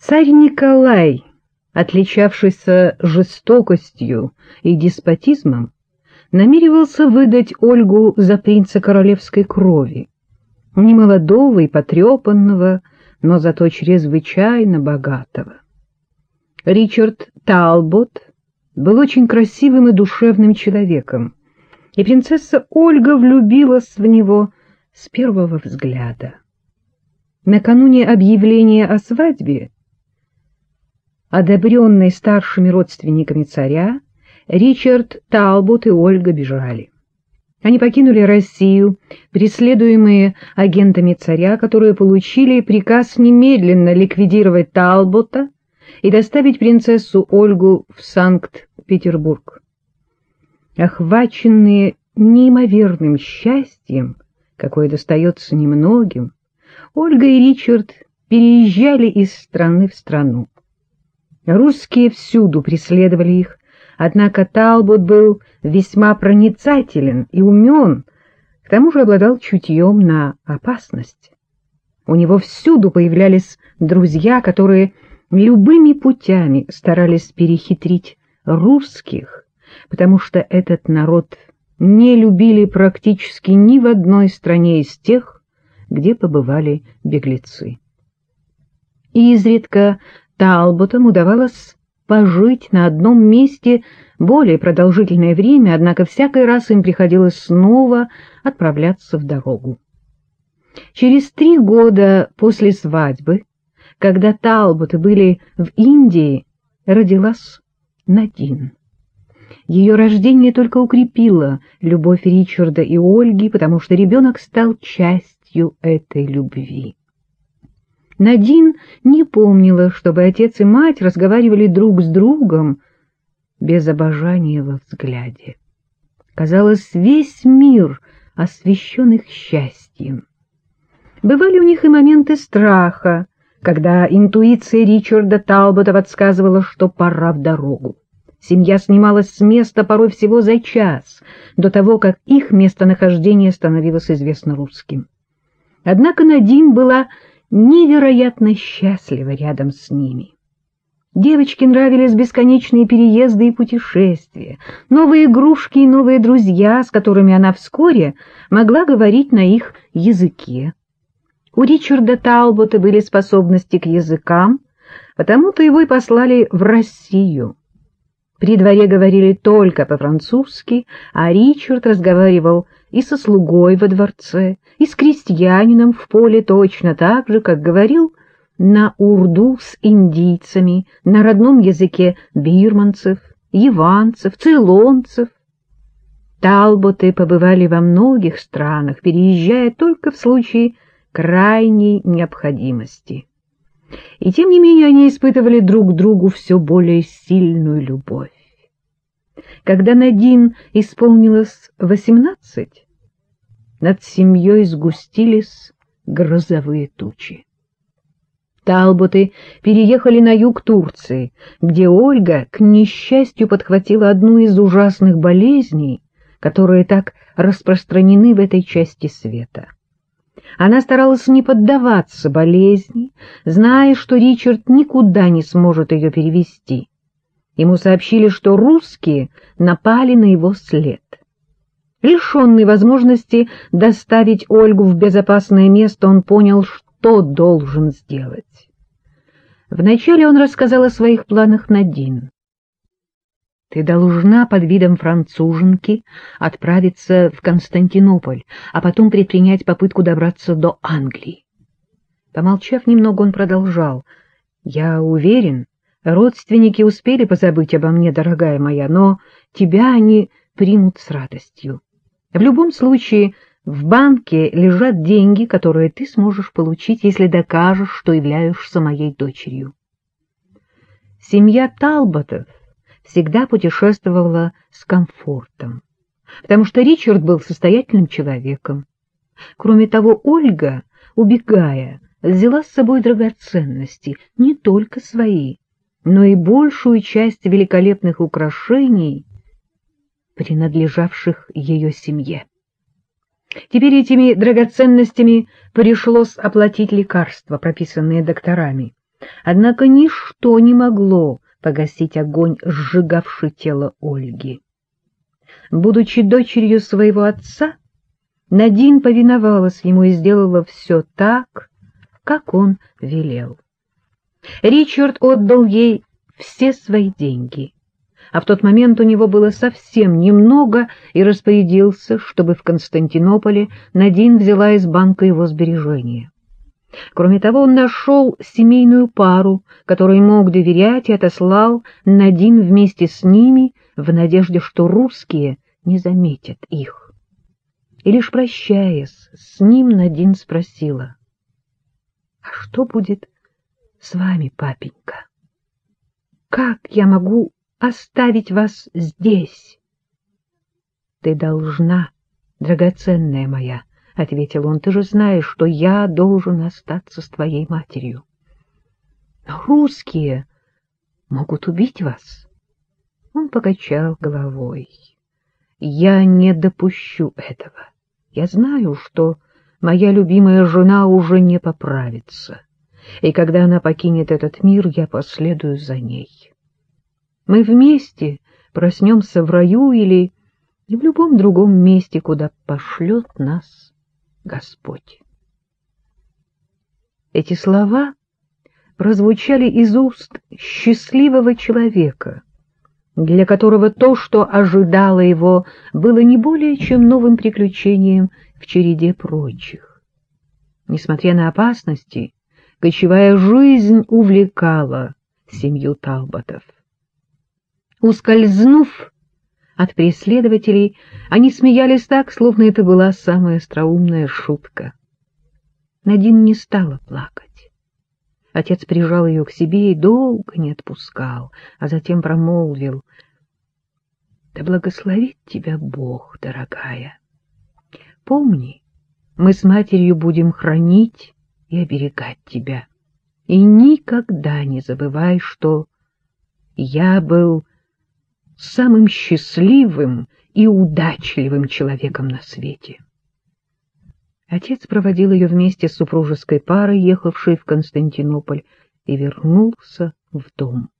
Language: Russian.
Царь Николай, отличавшийся жестокостью и деспотизмом, намеревался выдать Ольгу за принца королевской крови, немолодого и потрепанного, но зато чрезвычайно богатого. Ричард Талбот был очень красивым и душевным человеком, и принцесса Ольга влюбилась в него с первого взгляда. Накануне объявления о свадьбе Одобренные старшими родственниками царя, Ричард Талбот и Ольга бежали. Они покинули Россию, преследуемые агентами царя, которые получили приказ немедленно ликвидировать Талбота и доставить принцессу Ольгу в Санкт-Петербург. Охваченные неимоверным счастьем, какое достается немногим, Ольга и Ричард переезжали из страны в страну. Русские всюду преследовали их, однако Талбот был весьма проницателен и умен, к тому же обладал чутьем на опасность. У него всюду появлялись друзья, которые любыми путями старались перехитрить русских, потому что этот народ не любили практически ни в одной стране из тех, где побывали беглецы. Изредка Талботам удавалось пожить на одном месте более продолжительное время, однако всякий раз им приходилось снова отправляться в дорогу. Через три года после свадьбы, когда Талботы были в Индии, родилась Надин. Ее рождение только укрепило любовь Ричарда и Ольги, потому что ребенок стал частью этой любви. Надин не помнила, чтобы отец и мать разговаривали друг с другом без обожания во взгляде. Казалось, весь мир освещен их счастьем. Бывали у них и моменты страха, когда интуиция Ричарда Талбота подсказывала, что пора в дорогу. Семья снималась с места порой всего за час, до того, как их местонахождение становилось известно русским. Однако Надин была невероятно счастлива рядом с ними. Девочке нравились бесконечные переезды и путешествия, новые игрушки и новые друзья, с которыми она вскоре могла говорить на их языке. У Ричарда Талбота были способности к языкам, потому-то его и послали в Россию. При дворе говорили только по-французски, а Ричард разговаривал и со слугой во дворце, и с крестьянином в поле точно так же, как говорил на урду с индийцами, на родном языке бирманцев, яванцев, цейлонцев. Талботы побывали во многих странах, переезжая только в случае крайней необходимости. И тем не менее они испытывали друг другу все более сильную любовь. Когда Надин исполнилось восемнадцать, над семьей сгустились грозовые тучи. Талботы переехали на юг Турции, где Ольга, к несчастью, подхватила одну из ужасных болезней, которые так распространены в этой части света. Она старалась не поддаваться болезни, зная, что Ричард никуда не сможет ее перевести. Ему сообщили, что русские напали на его след. Лишенный возможности доставить Ольгу в безопасное место, он понял, что должен сделать. Вначале он рассказал о своих планах Надин. Ты должна под видом француженки отправиться в Константинополь, а потом предпринять попытку добраться до Англии. Помолчав немного, он продолжал. Я уверен, родственники успели позабыть обо мне, дорогая моя, но тебя они примут с радостью. В любом случае, в банке лежат деньги, которые ты сможешь получить, если докажешь, что являешься моей дочерью. Семья Талботов всегда путешествовала с комфортом, потому что Ричард был состоятельным человеком. Кроме того, Ольга, убегая, взяла с собой драгоценности, не только свои, но и большую часть великолепных украшений, принадлежавших ее семье. Теперь этими драгоценностями пришлось оплатить лекарства, прописанные докторами, Однако ничто не могло погасить огонь, сжигавший тело Ольги. Будучи дочерью своего отца, Надин повиновалась ему и сделала все так, как он велел. Ричард отдал ей все свои деньги, а в тот момент у него было совсем немного и распорядился, чтобы в Константинополе Надин взяла из банка его сбережения. Кроме того, он нашел семейную пару, которой мог доверять, и отослал Надин вместе с ними в надежде, что русские не заметят их. И лишь прощаясь с ним, Надин спросила, «А что будет с вами, папенька? Как я могу оставить вас здесь?» «Ты должна, драгоценная моя», — ответил он, — ты же знаешь, что я должен остаться с твоей матерью. Но русские могут убить вас. Он покачал головой. Я не допущу этого. Я знаю, что моя любимая жена уже не поправится, и когда она покинет этот мир, я последую за ней. Мы вместе проснемся в раю или в любом другом месте, куда пошлет нас Господь. Эти слова прозвучали из уст счастливого человека, для которого то, что ожидало его, было не более чем новым приключением в череде прочих. Несмотря на опасности, кочевая жизнь увлекала семью Талботов. Ускользнув от преследователей, они смеялись так, словно это была самая остроумная шутка. Надин не стала плакать. Отец прижал ее к себе и долго не отпускал, а затем промолвил. — Да благословит тебя Бог, дорогая. Помни, мы с матерью будем хранить и оберегать тебя. И никогда не забывай, что я был самым счастливым и удачливым человеком на свете. Отец проводил ее вместе с супружеской парой, ехавшей в Константинополь, и вернулся в дом.